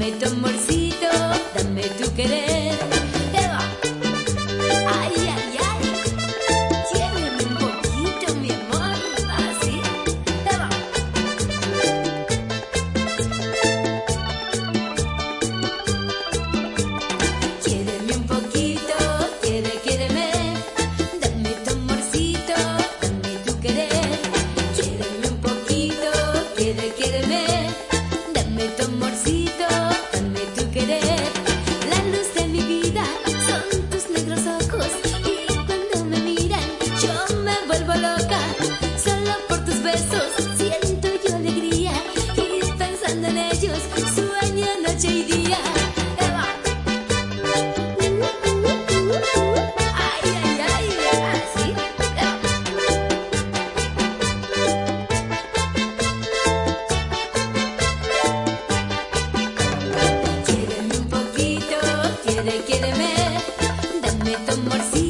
made the money. Dame tu amorcito.